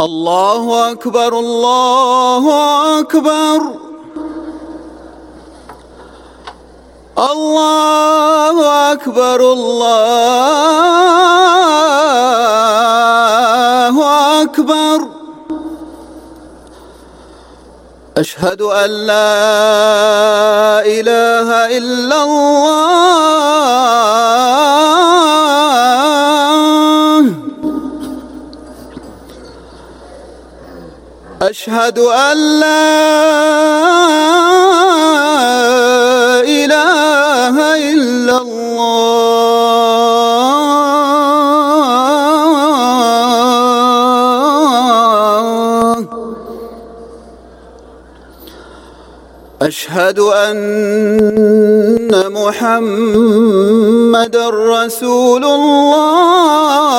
الله أكبر الله أكبر الله أكبر الله أكبر أشهد أن لا إله إلا أشهد أن لا إله إلا الله. أشهد أن محمد رسول الله.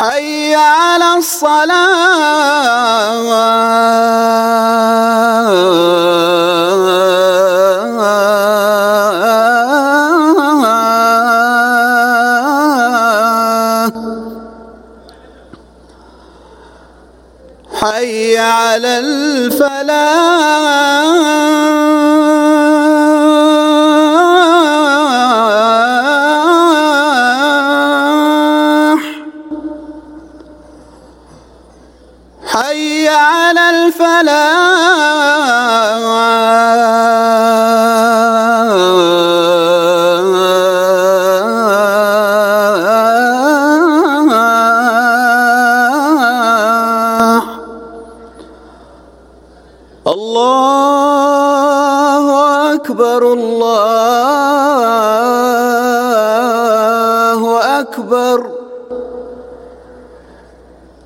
حي على الصلاة. حي على الفلاح. حي على الفلاح. الله أكبر الله أكبر.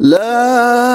لا